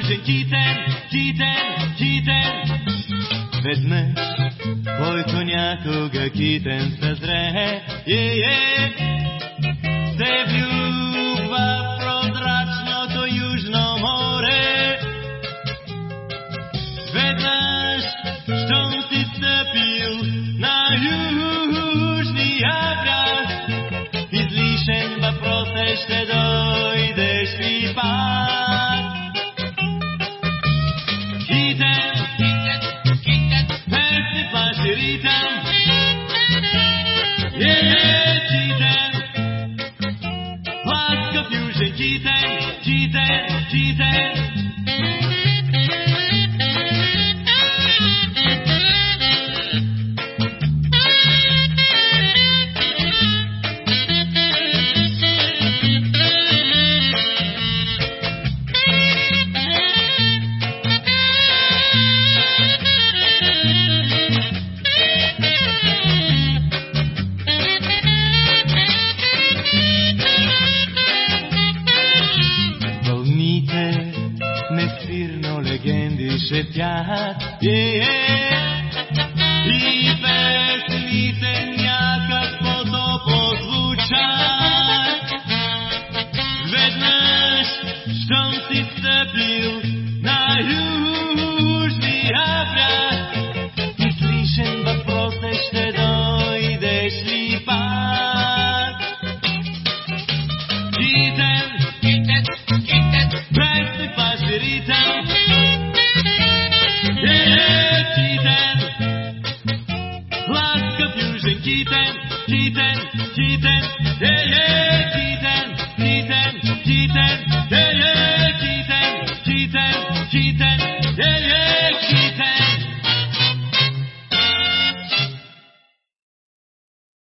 чужен китен, китен, китен. Веднъж, който някога китен съзрее, е, е, се влюбва в прозрачното южно море. Веднъж, щом си стъпил на южния бряг, излишен въпрос е ще дойдеш ли пак. G-Day, G-Day, G-Day. Легенди шептят, е, е, и песните някакво топло звучат. Веднъж, щом си стъпил ласкав южен китен, китен, китен, е, е, китен, китен, китен, е, е, китен,